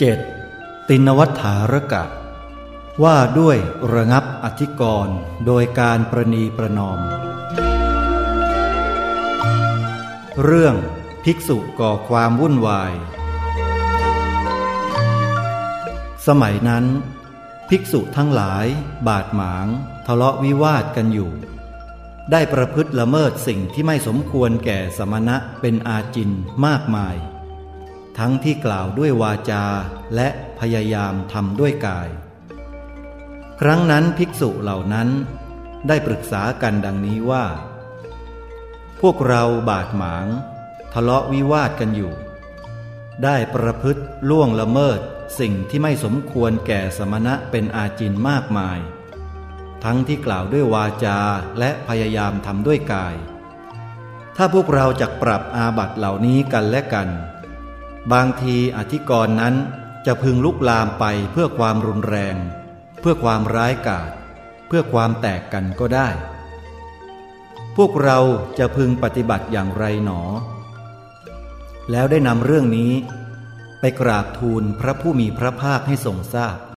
7. ตินวัฏฐารกะ ว่าด้วยระงับอธิกรณ์โดยการประนีประนอม เรื่องภิกษุก่อความวุ่นวาย สมัยนั้น ภิกษุทั้งหลาย บาดหมาง ทะเลาะวิวาทกันอยู่ ได้ประพฤติละเมิดสิ่งที่ไม่สมควรแก่สมณะเป็นอาจินมากมาย ทั้งที่กล่าวด้วยวาจาและพยายามทำด้วยกาย ครั้งนั้นภิกษุเหล่านั้นได้ปรึกษากันดังนี้ว่า พวกเราบาดหมาง ทะเลาะวิวาทกันอยู่ ได้ประพฤติล่วงละเมิดสิ่งที่ไม่สมควรแก่สมณะเป็นอาจินมากมาย ทั้งที่กล่าวด้วยวาจาและพยายามทำด้วยกาย ถ้าพวกเราจะปรับอาบัตเหล่านี้กันและกัน บางทีอธิกรณ์นั้นจะพึงลุกลามไปเพื่อความรุนแรง เพื่อความร้ายกาจเพื่อความแตกกันก็ได้ พวกเราจะพึงปฏิบัติอย่างไรหนอ แล้วได้นำเรื่องนี้ ไปกราบทูลพระผู้มีพระภาคให้ทรงทราบ